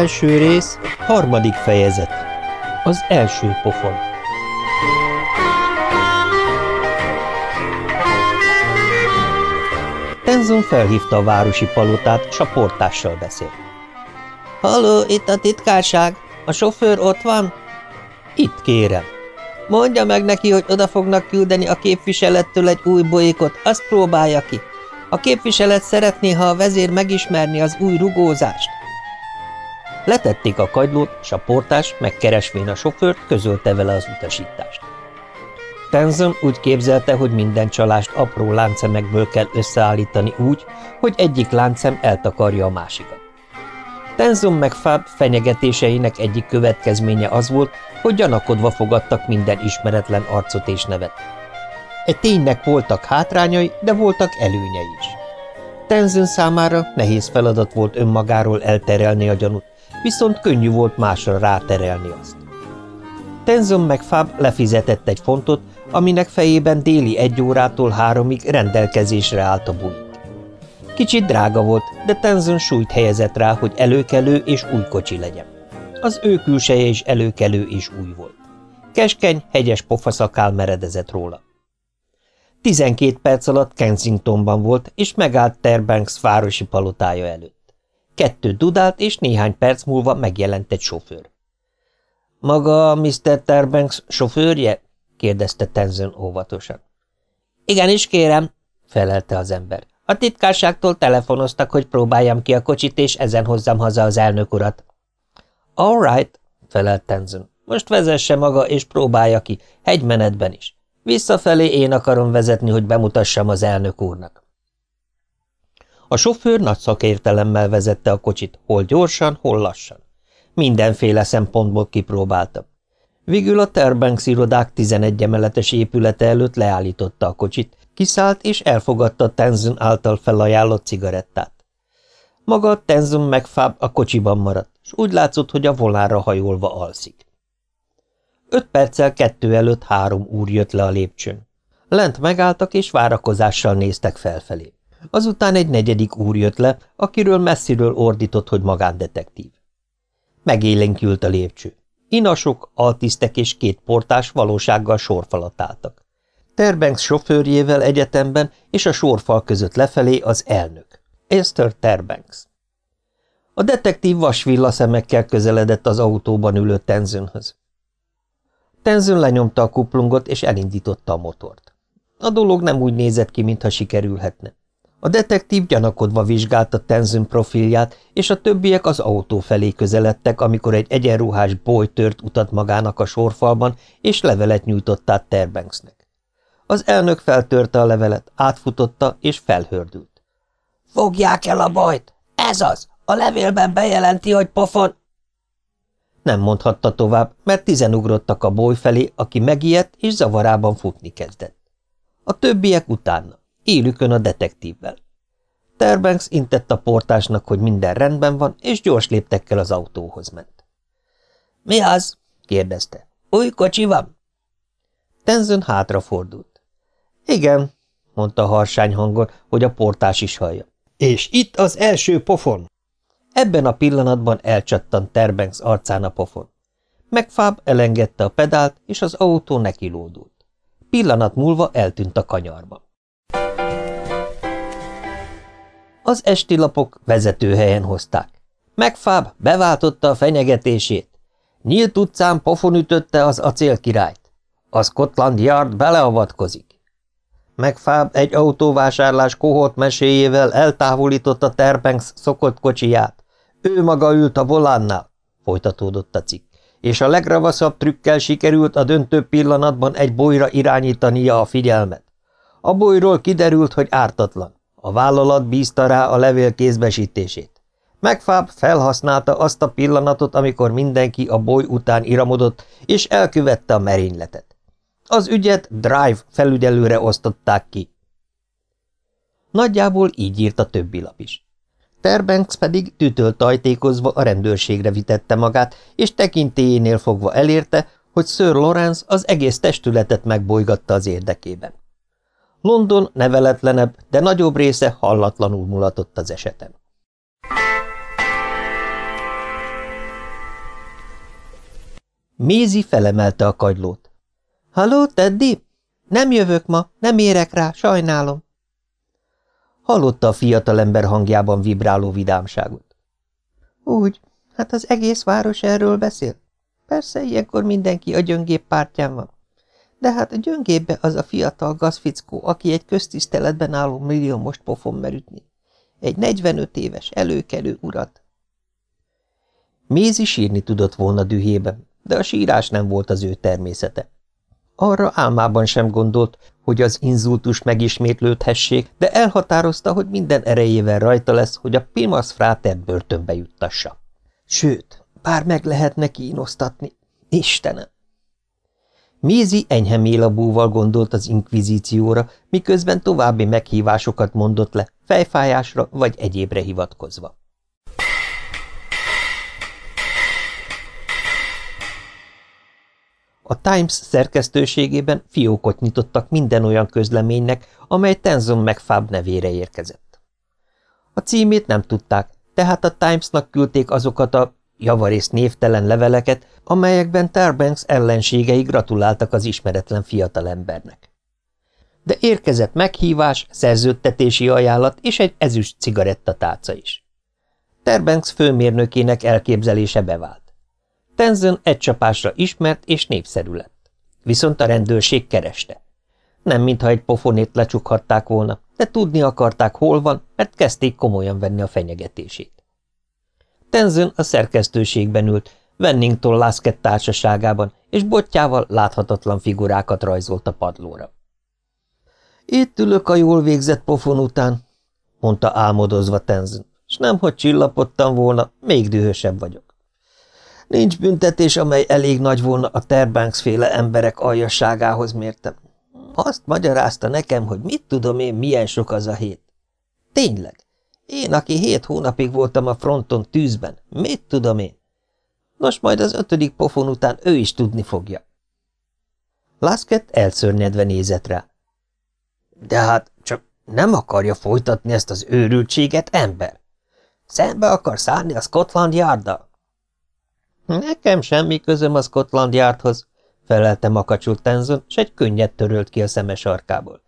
Első rész, harmadik fejezet. Az első pofon. Tenzon felhívta a városi palotát, s a portással beszélt. – Halló, itt a titkárság. A sofőr ott van? – Itt kérem. – Mondja meg neki, hogy oda fognak küldeni a képviselettől egy új bolyikot, azt próbálja ki. A képviselet szeretné, ha a vezér megismerni az új rugózást. Letették a kagylót, s a portás, megkeresvén a sofőrt, közölte vele az utasítást. Tenzon úgy képzelte, hogy minden csalást apró láncemekből kell összeállítani úgy, hogy egyik láncem eltakarja a másikat. Tenzon meg Fab fenyegetéseinek egyik következménye az volt, hogy gyanakodva fogadtak minden ismeretlen arcot és nevet. Egy ténynek voltak hátrányai, de voltak előnyei is. Tenzon számára nehéz feladat volt önmagáról elterelni a gyanút, viszont könnyű volt másra ráterelni azt. Tenzon meg Fab lefizetett egy fontot, aminek fejében déli egy órától háromig rendelkezésre állt a bújt. Kicsit drága volt, de Tenzon súlyt helyezett rá, hogy előkelő és új kocsi legyen. Az ő külseje is előkelő és új volt. Keskeny, hegyes pofaszakál meredezett róla. Tizenkét perc alatt Kensingtonban volt, és megállt Terbanks városi palotája előtt. Kettő dudált, és néhány perc múlva megjelent egy sofőr. – Maga Mr. Terbanks sofőrje? – kérdezte Tenzon óvatosan. – Igenis, kérem – felelte az ember. – A titkárságtól telefonoztak, hogy próbáljam ki a kocsit, és ezen hozzam haza az elnök urat. – All right – felelt Tenzon. – Most vezesse maga, és próbálja ki, hegymenetben is. Visszafelé én akarom vezetni, hogy bemutassam az elnök úrnak. A sofőr nagy szakértelemmel vezette a kocsit, hol gyorsan, hol lassan. Mindenféle szempontból kipróbálta. Végül a Terbanks irodák 11 emeletes épülete előtt leállította a kocsit, kiszállt és elfogadta Tenzon által felajánlott cigarettát. Maga Tenzon meg Fab a kocsiban maradt, és úgy látszott, hogy a volára hajolva alszik. Öt perccel kettő előtt három úr jött le a lépcsőn. Lent megálltak, és várakozással néztek felfelé. Azután egy negyedik úr jött le, akiről messziről ordított, hogy magándetektív. Megélénkült a lépcső. Inasok, altisztek és két portás valósággal sorfalat álltak. Terbanks sofőrjével egyetemben és a sorfal között lefelé az elnök. Esther Terbanks. A detektív vasvilla szemekkel közeledett az autóban ülő Tenzönhöz. Tenzön lenyomta a kuplungot és elindította a motort. A dolog nem úgy nézett ki, mintha sikerülhetne. A detektív gyanakodva vizsgálta Tenzin profilját, és a többiek az autó felé közeledtek, amikor egy egyenruhás boly tört utat magának a sorfalban, és levelet nyújtott át Terbanksnek. Az elnök feltörte a levelet, átfutotta, és felhördült. – Fogják el a bajt! Ez az! A levélben bejelenti, hogy pofon... Nem mondhatta tovább, mert tizen ugrottak a boly felé, aki megijedt, és zavarában futni kezdett. A többiek utána élükön a detektívvel. Terbanks intett a portásnak, hogy minden rendben van, és gyors léptekkel az autóhoz ment. – Mi az? – kérdezte. – Új kocsi van? Tenzön hátrafordult. – Igen – mondta harsány hangon, hogy a portás is hallja. – És itt az első pofon! Ebben a pillanatban elcsattant Terbanks arcán a pofon. Megfáb elengedte a pedált, és az autó nekilódult. Pillanat múlva eltűnt a kanyarba. Az esti lapok vezetőhelyen hozták. Megfáb beváltotta a fenyegetését. Nyílt utcán pofon ütötte az acélkirályt. A Scotland Yard beleavatkozik. Megfáb egy autóvásárlás kohort meséjével eltávolította Terbanks szokott kocsiját. Ő maga ült a volánnál, folytatódott a cikk, és a legravaszabb trükkel sikerült a döntő pillanatban egy bolyra irányítania a figyelmet. A bolyról kiderült, hogy ártatlan. A vállalat bízta rá a levél kézbesítését. Megfáb felhasználta azt a pillanatot, amikor mindenki a boly után iramodott, és elkövette a merényletet. Az ügyet Drive felügyelőre osztották ki. Nagyjából így írt a többi lap is. Terbanks pedig tütölt tajtékozva a rendőrségre vitette magát, és tekintélyénél fogva elérte, hogy Sir Lawrence az egész testületet megbolygatta az érdekében. London neveletlenebb, de nagyobb része hallatlanul mulatott az eseten. Mézi felemelte a kagylót. – Halló, Teddy? Nem jövök ma, nem érek rá, sajnálom. Hallotta a fiatalember hangjában vibráló vidámságot. Úgy, hát az egész város erről beszél. Persze, ilyenkor mindenki a gyöngép pártján van. De hát a gyöngébbe az a fiatal gazfickó, aki egy köztiszteletben álló millió most pofon merütni. Egy 45 éves, előkelő urat. Mézi sírni tudott volna dühében, de a sírás nem volt az ő természete. Arra álmában sem gondolt, hogy az inzultus megismétlődhessék, de elhatározta, hogy minden erejével rajta lesz, hogy a Pimas frátert börtönbe juttassa. Sőt, bár meg lehetne kínosztatni. Istenem! Mézi enyhe mélabúval gondolt az inkvizícióra, miközben további meghívásokat mondott le, fejfájásra vagy egyébre hivatkozva. A Times szerkesztőségében fiókot nyitottak minden olyan közleménynek, amely Tenzon megfáb nevére érkezett. A címét nem tudták, tehát a Timesnak küldték azokat a javarészt névtelen leveleket, amelyekben Tarbanks ellenségei gratuláltak az ismeretlen fiatalembernek. De érkezett meghívás, szerződtetési ajánlat és egy ezüst cigarettatáca is. Tarbanks főmérnökének elképzelése bevált. Tenzon egy csapásra ismert és népszerű lett. Viszont a rendőrség kereste. Nem mintha egy pofonét lecsukhatták volna, de tudni akarták, hol van, mert kezdték komolyan venni a fenyegetését. Tenzon a szerkesztőségben ült, Wennington Lasket társaságában, és botjával láthatatlan figurákat rajzolt a padlóra. Itt ülök a jól végzett pofon után, mondta álmodozva Tenzon, és nemhogy csillapodtam volna, még dühösebb vagyok. Nincs büntetés, amely elég nagy volna a Terbanks féle emberek aljasságához mértem. Azt magyarázta nekem, hogy mit tudom én, milyen sok az a hét. Tényleg, én, aki hét hónapig voltam a fronton tűzben, mit tudom én? Nos, majd az ötödik pofon után ő is tudni fogja. Lasket elszörnyedve nézett rá. De hát csak nem akarja folytatni ezt az őrültséget, ember. Szembe akar szállni a Scotland Yarddal? Nekem semmi közöm a Scotland Yardhoz, felelte makacsul Tenzon, s egy könnyet törölt ki a szeme sarkából.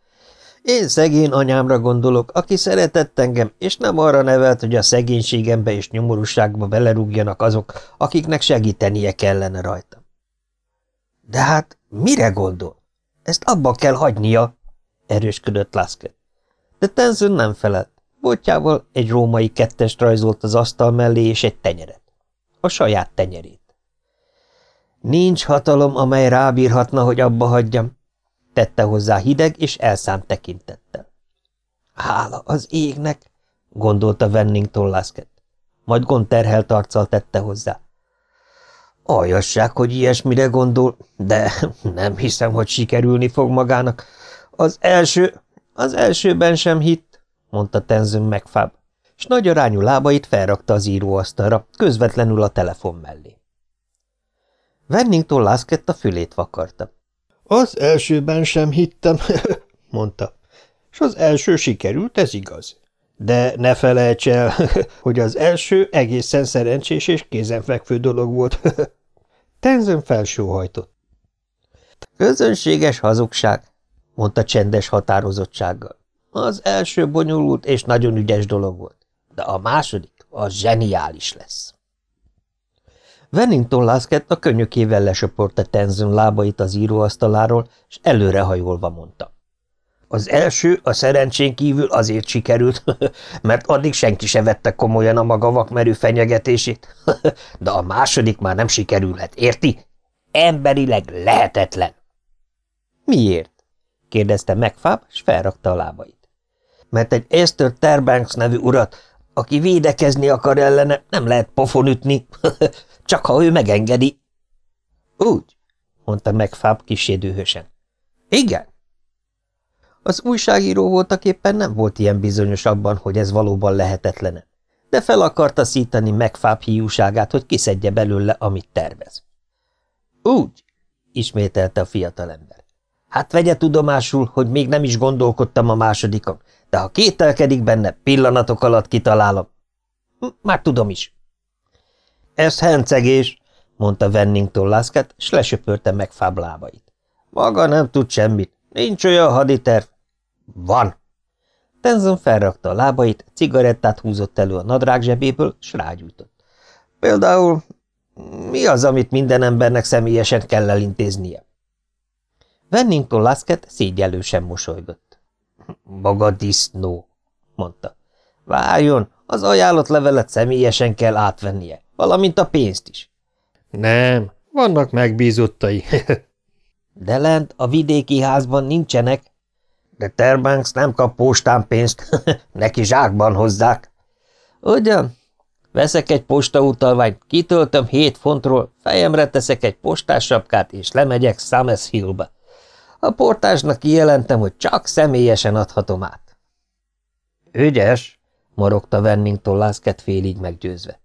Én szegény anyámra gondolok, aki szeretett engem, és nem arra nevelt, hogy a szegénységembe és nyomorúságba belerúgjanak azok, akiknek segítenie kellene rajta. De hát mire gondol? Ezt abba kell hagynia, erősködött Lasket. De Tenzon nem felelt. Botjával egy római kettest rajzolt az asztal mellé és egy tenyeret a saját tenyerét. Nincs hatalom, amely rábírhatna, hogy abba hagyjam, tette hozzá hideg és elszánt tekintettel. Hála az égnek, gondolta Wennington Lasket, majd gondterhelt arccal tette hozzá. Aljasság, hogy ilyesmire gondol, de nem hiszem, hogy sikerülni fog magának. Az első, az elsőben sem hitt, mondta Tenzön megfáb s nagy arányú lábait felrakta az íróasztalra, közvetlenül a telefon mellé. Wennington Laskett a fülét vakarta. Az elsőben sem hittem, mondta, és az első sikerült, ez igaz. De ne felejts el, hogy az első egészen szerencsés és kézenfekvő dolog volt. Tenzön felsóhajtott. Közönséges hazugság, mondta csendes határozottsággal. Az első bonyolult és nagyon ügyes dolog volt de a második az zseniális lesz. Wennington Lasket a könyökével lesöpörte Tenzon lábait az íróasztaláról, és előrehajolva mondta. Az első a szerencsén kívül azért sikerült, mert addig senki se vette komolyan a maga vakmerő fenyegetését, de a második már nem sikerülhet, érti? Emberileg lehetetlen. Miért? kérdezte megfáb, és felrakta a lábait. Mert egy Esther Terbanks nevű urat aki védekezni akar ellene, nem lehet pofon ütni, csak ha ő megengedi. Úgy, mondta megfáb kisé dühösen. Igen. Az újságíró voltak éppen nem volt ilyen bizonyos abban, hogy ez valóban lehetetlene, de fel akarta szítani megfáb hiúságát, hogy kiszedje belőle, amit tervez. Úgy, ismételte a fiatalember. Hát vegye tudomásul, hogy még nem is gondolkodtam a másodikon, de ha kételkedik benne, pillanatok alatt kitalálom. Már tudom is. Ez hencegés, mondta Vennington Lasket, s lesöpörte meg Fab lábait. Maga nem tud semmit. Nincs olyan haditerv. Van. Tenzon felrakta a lábait, cigarettát húzott elő a nadrág zsebéből, s rágyújtott. Például mi az, amit minden embernek személyesen kell elintéznie? Vennington Lasket szégyellősen mosolygott. Maga disznó, mondta. Várjon, az ajánlott levelet személyesen kell átvennie, valamint a pénzt is. Nem, vannak megbízottai. De lent a vidéki házban nincsenek. De Terbanks nem kap postán pénzt, neki zsákban hozzák. Ugyan? Veszek egy postautalványt, kitöltöm hét fontról, fejemre teszek egy postássapkát, és lemegyek Summers Hillbe. A portásnak kijelentem, hogy csak személyesen adhatom át. Ügyes, morogta Vennington Lászket félig meggyőzve.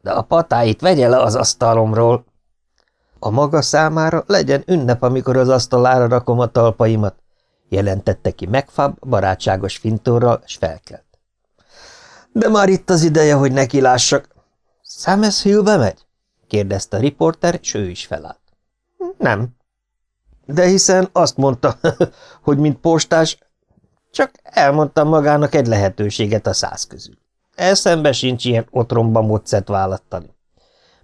De a patáit vegye le az asztalomról. A maga számára legyen ünnep, amikor az asztalára rakom a talpaimat, jelentette ki megfab barátságos fintorral, s felkelt. De már itt az ideje, hogy neki lássak. Samus Hillbe megy? kérdezte a riporter, és ő is felállt. Nem. De hiszen azt mondta, hogy mint postás, csak elmondtam magának egy lehetőséget a száz közül. Eszembe sincs ilyen otromba módszert választani.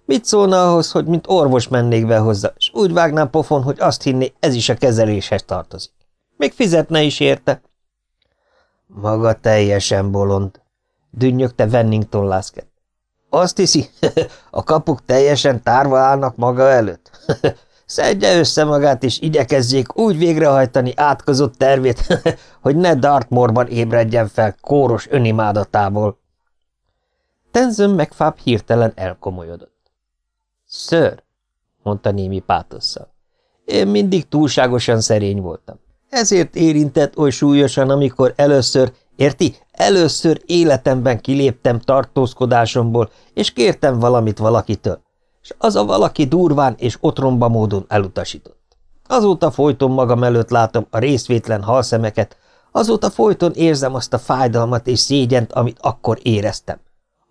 Mit szólna ahhoz, hogy mint orvos mennék be hozzá, és úgy vágnám pofon, hogy azt hinné, ez is a kezeléshez tartozik. Még fizetne is érte. Maga teljesen bolond, dünnyögte Vennington Lasket. Azt hiszi, a kapuk teljesen tárva állnak maga előtt? Szedje össze magát, és igyekezzék úgy végrehajtani átkozott tervét, hogy ne Dartmoorban ébredjen fel kóros önimádatából. Tenzön megfáb hirtelen elkomolyodott. Ször, mondta némi pátosszal, én mindig túlságosan szerény voltam. Ezért érintett oly súlyosan, amikor először, érti, először életemben kiléptem tartózkodásomból, és kértem valamit valakitől, és az a valaki durván és otromba módon elutasított. Azóta folyton magam előtt látom a részvétlen halszemeket, azóta folyton érzem azt a fájdalmat és szégyent, amit akkor éreztem.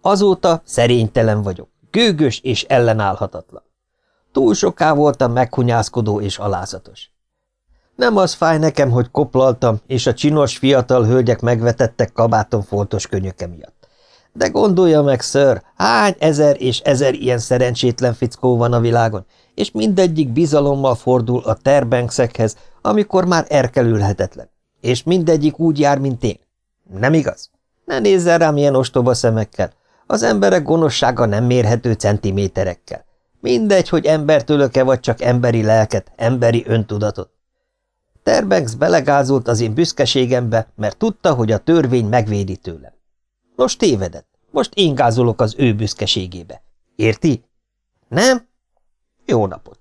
Azóta szerénytelen vagyok, gőgös és ellenállhatatlan. Túl soká voltam meghunyászkodó és alázatos. Nem az fáj nekem, hogy koplaltam, és a csinos fiatal hölgyek megvetettek kabáton foltos könyöke miatt. De gondolja meg, ször, hány ezer és ezer ilyen szerencsétlen fickó van a világon, és mindegyik bizalommal fordul a terbanksekhez, amikor már erkelülhetetlen. És mindegyik úgy jár, mint én. Nem igaz? Ne nézzen rám ilyen ostoba szemekkel. Az emberek gonoszsága nem mérhető centiméterekkel. Mindegy, hogy embertőlöke vagy csak emberi lelket, emberi öntudatot. Terbanks belegázolt az én büszkeségembe, mert tudta, hogy a törvény megvédi tőlem. Most tévedett. Most én gázolok az ő büszkeségébe. Érti? Nem? Jó napot!